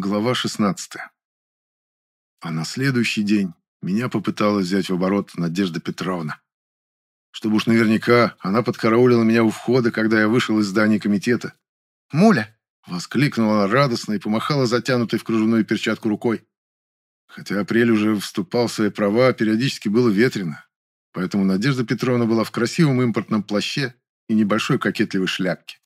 Глава 16. А на следующий день меня попыталась взять в оборот Надежда Петровна. Чтобы уж наверняка, она подкараулила меня у входа, когда я вышел из здания комитета. «Муля!» — воскликнула она радостно и помахала затянутой в кружевную перчатку рукой. Хотя апрель уже вступал в свои права, периодически было ветрено. Поэтому Надежда Петровна была в красивом импортном плаще и небольшой кокетливой шляпке.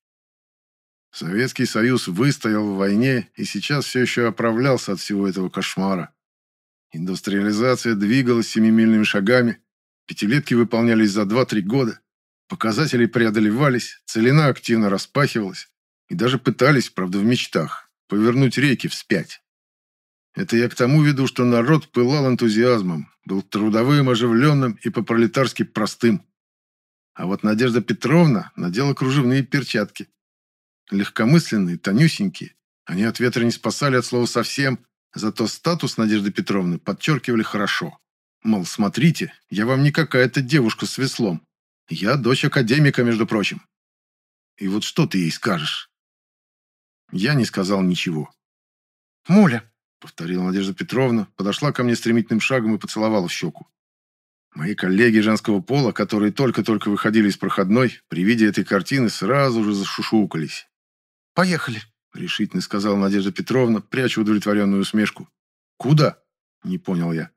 Советский Союз выстоял в войне и сейчас все еще оправлялся от всего этого кошмара. Индустриализация двигалась семимильными шагами, пятилетки выполнялись за 2-3 года, показатели преодолевались, целина активно распахивалась и даже пытались, правда в мечтах, повернуть реки вспять. Это я к тому веду, что народ пылал энтузиазмом, был трудовым, оживленным и по-пролетарски простым. А вот Надежда Петровна надела кружевные перчатки, Легкомысленные, тонюсенькие. Они от ветра не спасали от слова совсем, зато статус Надежды Петровны подчеркивали хорошо. Мол, смотрите, я вам не какая-то девушка с веслом. Я дочь академика, между прочим. И вот что ты ей скажешь? Я не сказал ничего. «Муля!» — повторила Надежда Петровна, подошла ко мне стремительным шагом и поцеловала в щеку. Мои коллеги женского пола, которые только-только выходили из проходной, при виде этой картины сразу же зашушукались. Поехали», — решительно сказала Надежда Петровна, пряча удовлетворенную усмешку. «Куда?» — не понял я.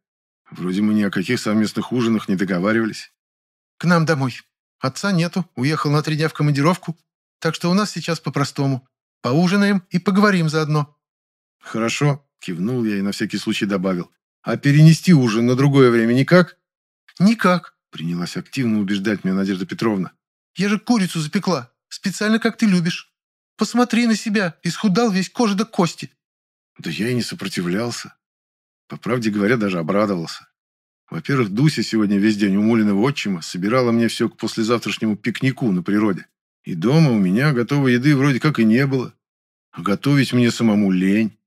Вроде мы ни о каких совместных ужинах не договаривались. «К нам домой. Отца нету, уехал на три дня в командировку, так что у нас сейчас по-простому. Поужинаем и поговорим заодно». «Хорошо», — кивнул я и на всякий случай добавил. «А перенести ужин на другое время никак?» «Никак», — принялась активно убеждать меня Надежда Петровна. «Я же курицу запекла, специально как ты любишь». Посмотри на себя, исхудал весь кожа до кости». Да я и не сопротивлялся. По правде говоря, даже обрадовался. Во-первых, Дуся сегодня весь день у Мулиного отчима собирала мне все к послезавтрашнему пикнику на природе. И дома у меня готовой еды вроде как и не было. А готовить мне самому лень.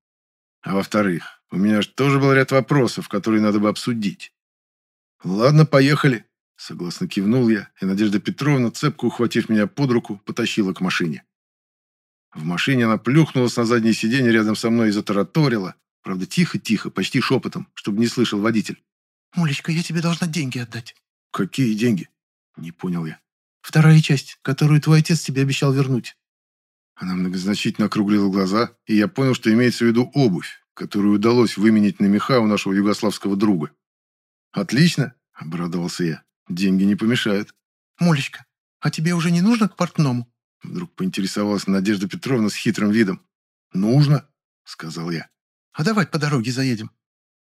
А во-вторых, у меня же тоже был ряд вопросов, которые надо бы обсудить. «Ладно, поехали», — согласно кивнул я, и Надежда Петровна, цепко ухватив меня под руку, потащила к машине. В машине она плюхнулась на заднее сиденье рядом со мной и затараторила. Правда, тихо-тихо, почти шепотом, чтобы не слышал водитель. «Мулечка, я тебе должна деньги отдать». «Какие деньги?» Не понял я. «Вторая часть, которую твой отец тебе обещал вернуть». Она многозначительно округлила глаза, и я понял, что имеется в виду обувь, которую удалось выменить на меха у нашего югославского друга. «Отлично!» – обрадовался я. «Деньги не помешают». «Мулечка, а тебе уже не нужно к портному?» Вдруг поинтересовалась Надежда Петровна с хитрым видом. «Нужно», — сказал я. «А давай по дороге заедем.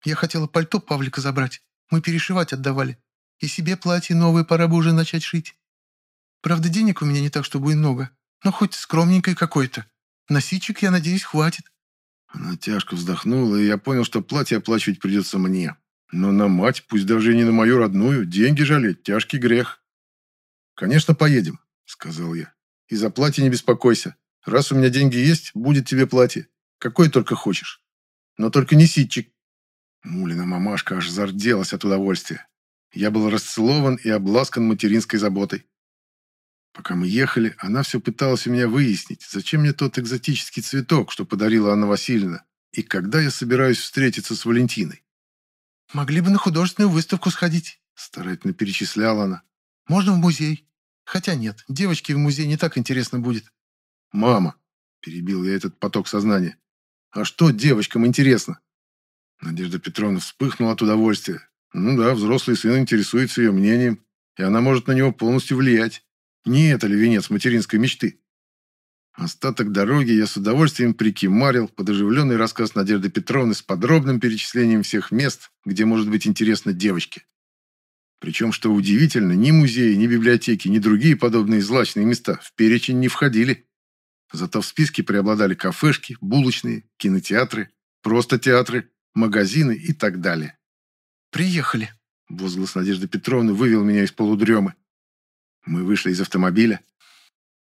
Я хотела пальто Павлика забрать. Мы перешивать отдавали. И себе платье новое пора бы уже начать шить. Правда, денег у меня не так, чтобы и много. Но хоть скромненькое какой-то. Носичек, я надеюсь, хватит». Она тяжко вздохнула, и я понял, что платье оплачивать придется мне. Но на мать, пусть даже и не на мою родную, деньги жалеть – тяжкий грех. «Конечно, поедем», – сказал я. И за платье не беспокойся. Раз у меня деньги есть, будет тебе платье. Какое только хочешь. Но только не ситчик. Мулина мамашка аж зарделась от удовольствия. Я был расцелован и обласкан материнской заботой. Пока мы ехали, она все пыталась у меня выяснить, зачем мне тот экзотический цветок, что подарила Анна Васильевна, и когда я собираюсь встретиться с Валентиной. «Могли бы на художественную выставку сходить», — старательно перечисляла она. «Можно в музей. Хотя нет, девочке в музей не так интересно будет. «Мама!» – перебил я этот поток сознания. «А что девочкам интересно?» Надежда Петровна вспыхнула от удовольствия. Ну да, взрослый сын интересуется ее мнением, и она может на него полностью влиять. Не это ли венец материнской мечты? Остаток дороги я с удовольствием прикимарил под оживленный рассказ Надежды Петровны с подробным перечислением всех мест, где может быть интересно девочке. Причем, что удивительно, ни музеи, ни библиотеки, ни другие подобные злачные места в перечень не входили. Зато в списке преобладали кафешки, булочные, кинотеатры, просто театры, магазины и так далее. «Приехали!» – возглас Надежды Петровны вывел меня из полудремы. Мы вышли из автомобиля.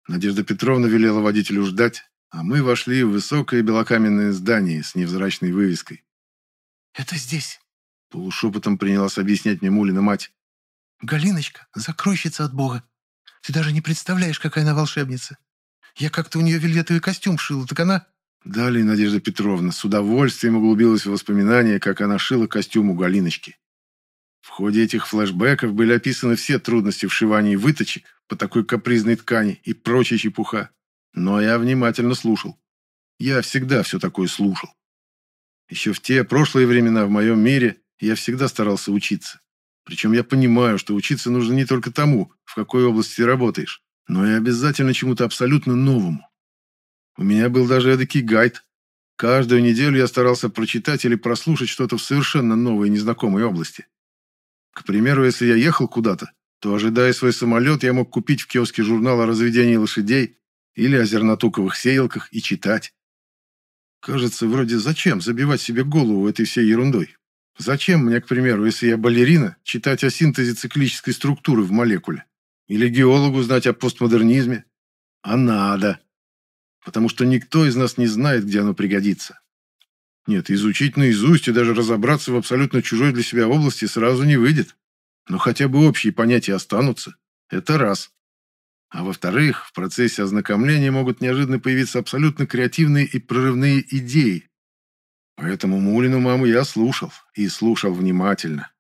Надежда Петровна велела водителю ждать, а мы вошли в высокое белокаменное здание с невзрачной вывеской. «Это здесь», – полушепотом принялась объяснять мне Мулина мать. «Галиночка, закройщица от Бога. Ты даже не представляешь, какая она волшебница. Я как-то у нее вельветовый костюм шила, так она...» Далее Надежда Петровна с удовольствием углубилась в воспоминания, как она шила костюм у Галиночки. В ходе этих флешбеков были описаны все трудности вшивания выточек по такой капризной ткани и прочая чепуха. Но я внимательно слушал. Я всегда все такое слушал. Еще в те прошлые времена в моем мире я всегда старался учиться. Причем я понимаю, что учиться нужно не только тому, в какой области работаешь, но и обязательно чему-то абсолютно новому. У меня был даже эдакий гайд. Каждую неделю я старался прочитать или прослушать что-то в совершенно новой незнакомой области. К примеру, если я ехал куда-то, то, ожидая свой самолет, я мог купить в киоске журнал о разведении лошадей или о зернотуковых сеялках и читать. Кажется, вроде зачем забивать себе голову этой всей ерундой? Зачем мне, к примеру, если я балерина, читать о синтезе циклической структуры в молекуле? Или геологу знать о постмодернизме? А надо потому что никто из нас не знает, где оно пригодится. Нет, изучить наизусть и даже разобраться в абсолютно чужой для себя области сразу не выйдет. Но хотя бы общие понятия останутся. Это раз. А во-вторых, в процессе ознакомления могут неожиданно появиться абсолютно креативные и прорывные идеи. Поэтому Мулину маму я слушал, и слушал внимательно.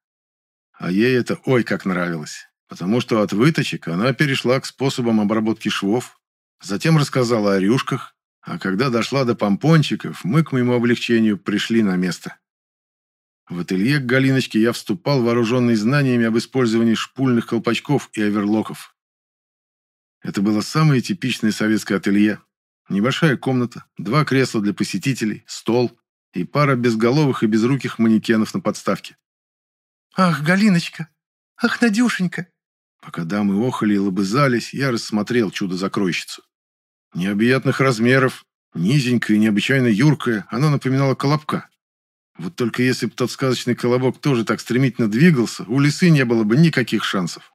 А ей это ой как нравилось, потому что от выточек она перешла к способам обработки швов, Затем рассказала о рюшках, а когда дошла до помпончиков, мы, к моему облегчению, пришли на место. В ателье к Галиночке я вступал вооруженный знаниями об использовании шпульных колпачков и оверлоков. Это было самое типичное советское ателье. Небольшая комната, два кресла для посетителей, стол и пара безголовых и безруких манекенов на подставке. «Ах, Галиночка! Ах, Надюшенька!» Пока дамы охали и лобызались, я рассмотрел чудо-закройщицу. Необъятных размеров, низенькая и необычайно юркая, она напоминала колобка. Вот только если бы тот сказочный колобок тоже так стремительно двигался, у лисы не было бы никаких шансов.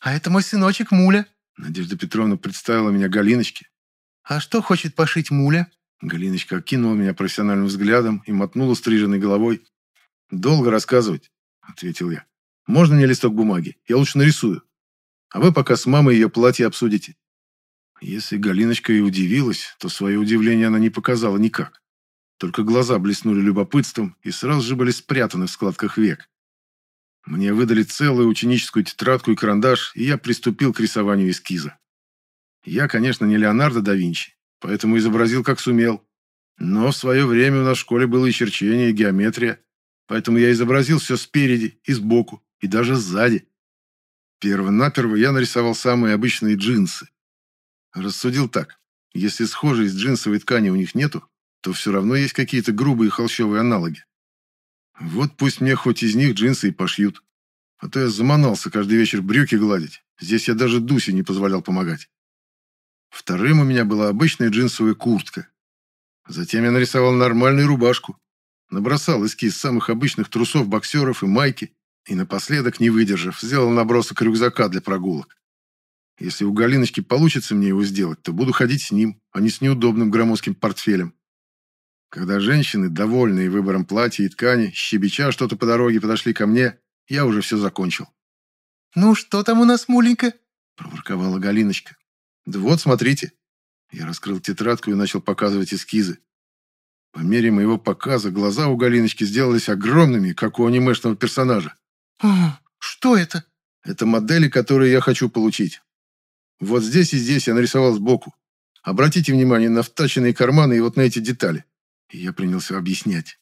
«А это мой сыночек Муля», — Надежда Петровна представила меня Галиночке. «А что хочет пошить Муля?» Галиночка окинула меня профессиональным взглядом и мотнула стриженной головой. «Долго рассказывать», — ответил я. «Можно мне листок бумаги? Я лучше нарисую. А вы пока с мамой ее платье обсудите». Если Галиночка и удивилась, то свое удивление она не показала никак. Только глаза блеснули любопытством и сразу же были спрятаны в складках век. Мне выдали целую ученическую тетрадку и карандаш, и я приступил к рисованию эскиза. Я, конечно, не Леонардо да Винчи, поэтому изобразил как сумел. Но в свое время у нас в школе было и черчение, и геометрия, поэтому я изобразил все спереди и сбоку, и даже сзади. Перво-наперво я нарисовал самые обычные джинсы, Рассудил так. Если схожей с джинсовой ткани у них нету, то все равно есть какие-то грубые холщовые аналоги. Вот пусть мне хоть из них джинсы и пошьют. А то я заманался каждый вечер брюки гладить. Здесь я даже Дусе не позволял помогать. Вторым у меня была обычная джинсовая куртка. Затем я нарисовал нормальную рубашку. Набросал эскиз самых обычных трусов боксеров и майки. И напоследок, не выдержав, сделал набросок рюкзака для прогулок. Если у Галиночки получится мне его сделать, то буду ходить с ним, а не с неудобным громоздким портфелем. Когда женщины, довольные выбором платья и ткани, щебеча что-то по дороге подошли ко мне, я уже все закончил. «Ну, что там у нас, муленька?» – проворковала Галиночка. «Да вот, смотрите». Я раскрыл тетрадку и начал показывать эскизы. По мере моего показа глаза у Галиночки сделались огромными, как у анимешного персонажа. «Что это?» «Это модели, которые я хочу получить. Вот здесь и здесь я нарисовал сбоку. Обратите внимание на втаченные карманы и вот на эти детали. И я принялся объяснять.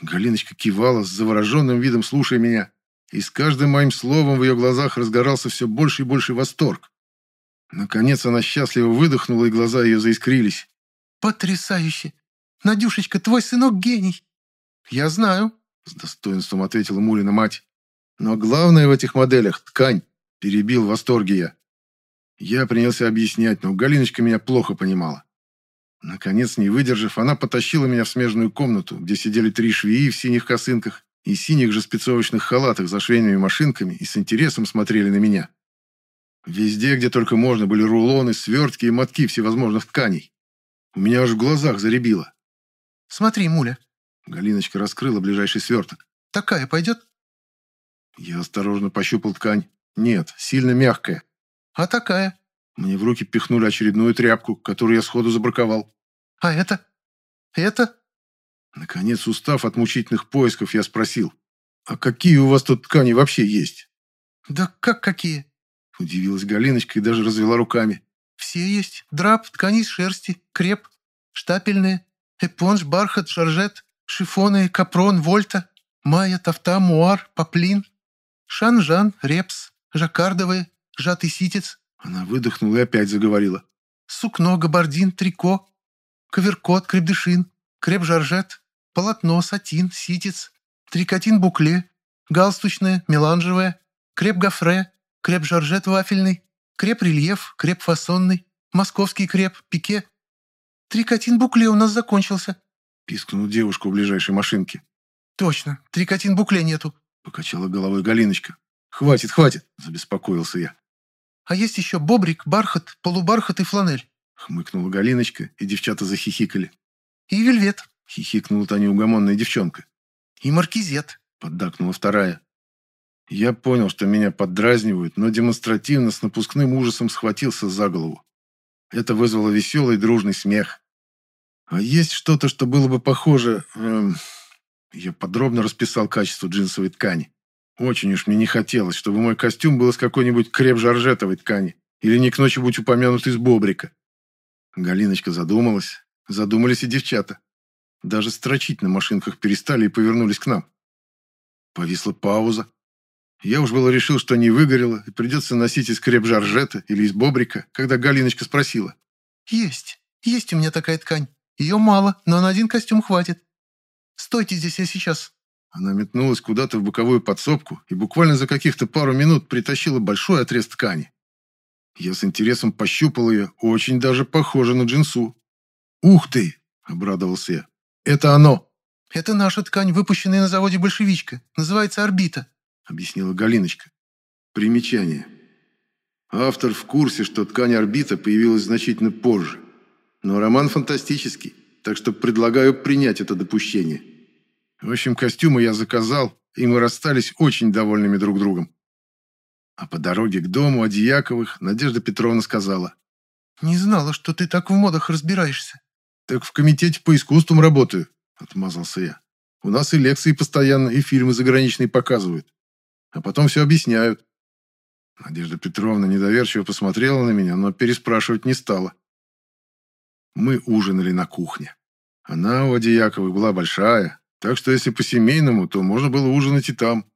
Галиночка кивала с завороженным видом, слушая меня. И с каждым моим словом в ее глазах разгорался все больше и больше восторг. Наконец она счастливо выдохнула, и глаза ее заискрились. «Потрясающе! Надюшечка, твой сынок гений!» «Я знаю», — с достоинством ответила Мулина мать. «Но главное в этих моделях — ткань», — перебил в восторге я. Я принялся объяснять, но Галиночка меня плохо понимала. Наконец, не выдержав, она потащила меня в смежную комнату, где сидели три швеи в синих косынках и синих же спецовочных халатах за швейными машинками и с интересом смотрели на меня. Везде, где только можно, были рулоны, свертки и мотки всевозможных тканей. У меня аж в глазах заребило. «Смотри, Муля». Галиночка раскрыла ближайший сверток. «Такая пойдет?» Я осторожно пощупал ткань. Нет, сильно мягкая. «А такая?» Мне в руки пихнули очередную тряпку, которую я сходу забраковал. А это? Это?» Наконец, устав от мучительных поисков, я спросил, «А какие у вас тут ткани вообще есть?» «Да как какие?» Удивилась Галиночка и даже развела руками. «Все есть. Драп, ткани из шерсти, креп, штапельные, эпонж, бархат, жоржет, шифоны, капрон, вольта, майя, тафта, муар, поплин, шанжан, репс, жаккардовые, жатый ситец». Она выдохнула и опять заговорила. «Сукно, габардин, трико, коверкот, крепдышин, креп-жоржет, полотно, сатин, ситец, трикотин-букле, галстучное, меланжевое, креп-гофре, креп-жоржет вафельный, креп-рельеф, креп-фасонный, московский креп, пике. Трикотин-букле у нас закончился», — пискнула девушка у ближайшей машинки. «Точно, трикотин-букле нету», — покачала головой Галиночка. «Хватит, хватит», — забеспокоился я. «А есть еще бобрик, бархат, полубархат и фланель», — хмыкнула Галиночка, и девчата захихикали. «И вельвет», — хихикнула та неугомонная девчонка. «И маркизет», — поддакнула вторая. Я понял, что меня поддразнивают, но демонстративно с напускным ужасом схватился за голову. Это вызвало веселый дружный смех. А есть что-то, что было бы похоже... Эм... Я подробно расписал качество джинсовой ткани. Очень уж мне не хотелось, чтобы мой костюм был из какой-нибудь креп-жоржетовой ткани или не к ночи будь упомянут из бобрика. Галиночка задумалась. Задумались и девчата. Даже строчить на машинках перестали и повернулись к нам. Повисла пауза. Я уж было решил, что не выгорело, и придется носить из креп-жаржета или из бобрика, когда Галиночка спросила. «Есть, есть у меня такая ткань. Ее мало, но на один костюм хватит. Стойте здесь, я сейчас». Она метнулась куда-то в боковую подсобку и буквально за каких-то пару минут притащила большой отрез ткани. Я с интересом пощупал ее, очень даже похоже на джинсу. «Ух ты!» – обрадовался я. «Это оно!» «Это наша ткань, выпущенная на заводе «Большевичка». Называется «Орбита» объяснила Галиночка. Примечание. Автор в курсе, что ткань орбита появилась значительно позже. Но роман фантастический, так что предлагаю принять это допущение. В общем, костюмы я заказал, и мы расстались очень довольными друг другом. А по дороге к дому Адияковых Надежда Петровна сказала. «Не знала, что ты так в модах разбираешься». «Так в комитете по искусствам работаю», — отмазался я. «У нас и лекции постоянно, и фильмы заграничные показывают а потом все объясняют. Надежда Петровна недоверчиво посмотрела на меня, но переспрашивать не стала. Мы ужинали на кухне. Она у Адияковой была большая, так что если по-семейному, то можно было ужинать и там.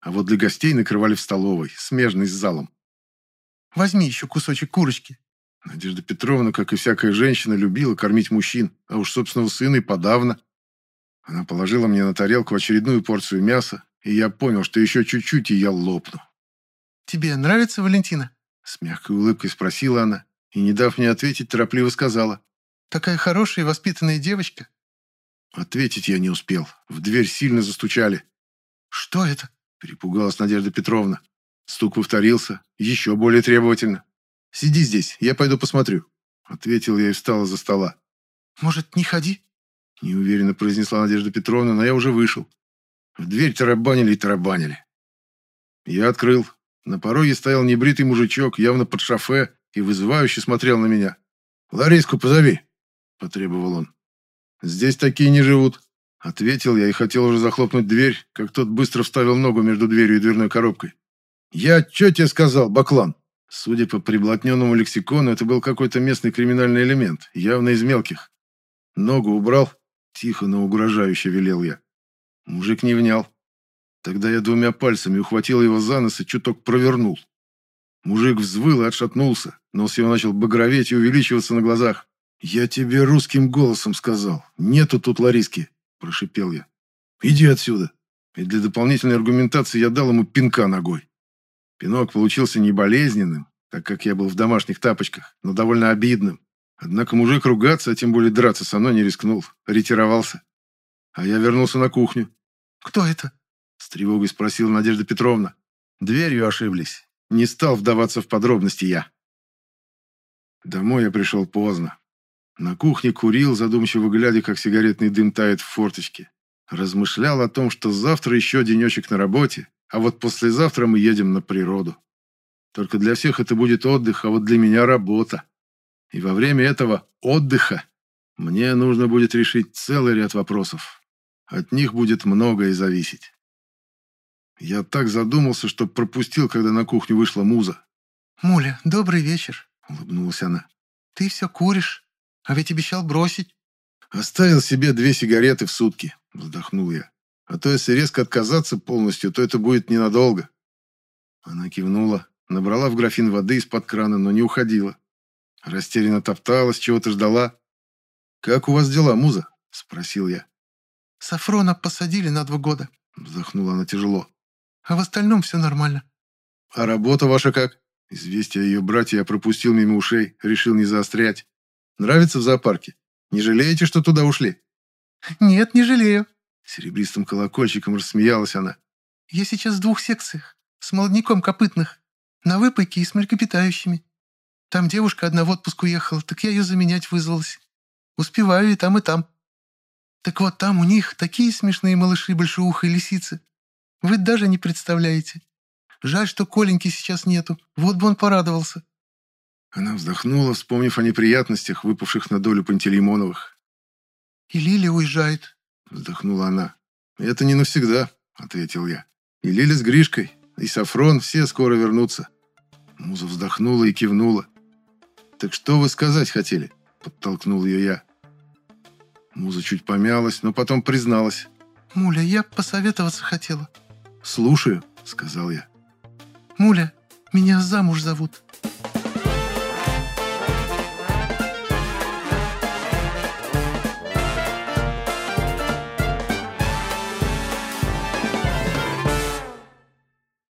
А вот для гостей накрывали в столовой, смежной с залом. «Возьми еще кусочек курочки». Надежда Петровна, как и всякая женщина, любила кормить мужчин, а уж собственного сына и подавно. Она положила мне на тарелку очередную порцию мяса, и я понял, что еще чуть-чуть, и я лопну. «Тебе нравится Валентина?» С мягкой улыбкой спросила она, и, не дав мне ответить, торопливо сказала. «Такая хорошая и воспитанная девочка». Ответить я не успел. В дверь сильно застучали. «Что это?» – перепугалась Надежда Петровна. Стук повторился, еще более требовательно. «Сиди здесь, я пойду посмотрю», – ответил я и встал из-за стола. «Может, не ходи?» – неуверенно произнесла Надежда Петровна, но я уже вышел. В дверь тарабанили и тарабанили. Я открыл. На пороге стоял небритый мужичок, явно под шофе, и вызывающе смотрел на меня. «Лариску позови», — потребовал он. «Здесь такие не живут», — ответил я и хотел уже захлопнуть дверь, как тот быстро вставил ногу между дверью и дверной коробкой. «Я что тебе сказал, Баклан?» Судя по приблотненному лексикону, это был какой-то местный криминальный элемент, явно из мелких. Ногу убрал, тихо, но угрожающе велел я. Мужик не внял. Тогда я двумя пальцами ухватил его за нос и чуток провернул. Мужик взвыл и отшатнулся. Нос его начал багроветь и увеличиваться на глазах. «Я тебе русским голосом сказал. Нету тут Лариски», – прошипел я. «Иди отсюда». И для дополнительной аргументации я дал ему пинка ногой. Пинок получился не болезненным, так как я был в домашних тапочках, но довольно обидным. Однако мужик ругаться, а тем более драться со мной не рискнул, ретировался. А я вернулся на кухню. «Кто это?» — с тревогой спросила Надежда Петровна. Дверью ошиблись. Не стал вдаваться в подробности я. Домой я пришел поздно. На кухне курил, задумчиво глядя, как сигаретный дым тает в форточке. Размышлял о том, что завтра еще денечек на работе, а вот послезавтра мы едем на природу. Только для всех это будет отдых, а вот для меня работа. И во время этого отдыха Мне нужно будет решить целый ряд вопросов. От них будет многое зависеть. Я так задумался, что пропустил, когда на кухню вышла муза. «Муля, добрый вечер», — улыбнулась она. «Ты все куришь, а ведь обещал бросить». «Оставил себе две сигареты в сутки», — вздохнул я. «А то если резко отказаться полностью, то это будет ненадолго». Она кивнула, набрала в графин воды из-под крана, но не уходила. Растерянно топталась, чего-то ждала. «Как у вас дела, муза?» — спросил я. «Сафрона посадили на два года», — вздохнула она тяжело. «А в остальном все нормально». «А работа ваша как?» Известие ее брате я пропустил мимо ушей, решил не заострять. «Нравится в зоопарке? Не жалеете, что туда ушли?» «Нет, не жалею», — серебристым колокольчиком рассмеялась она. «Я сейчас в двух секциях, с молодняком копытных, на выпайке и с млекопитающими. Там девушка одна в отпуск уехала, так я ее заменять вызвалась. Успеваю и там, и там. Так вот там у них такие смешные малыши большеухой лисицы. Вы даже не представляете. Жаль, что Коленьки сейчас нету. Вот бы он порадовался». Она вздохнула, вспомнив о неприятностях, выпавших на долю Пантелеймоновых. «И Лиля уезжает», — вздохнула она. «Это не навсегда», — ответил я. «И Лиля с Гришкой, и Сафрон все скоро вернутся». Муза вздохнула и кивнула. «Так что вы сказать хотели?» — подтолкнул ее я. Муза чуть помялась, но потом призналась. «Муля, я посоветоваться хотела». «Слушаю», — сказал я. «Муля, меня замуж зовут.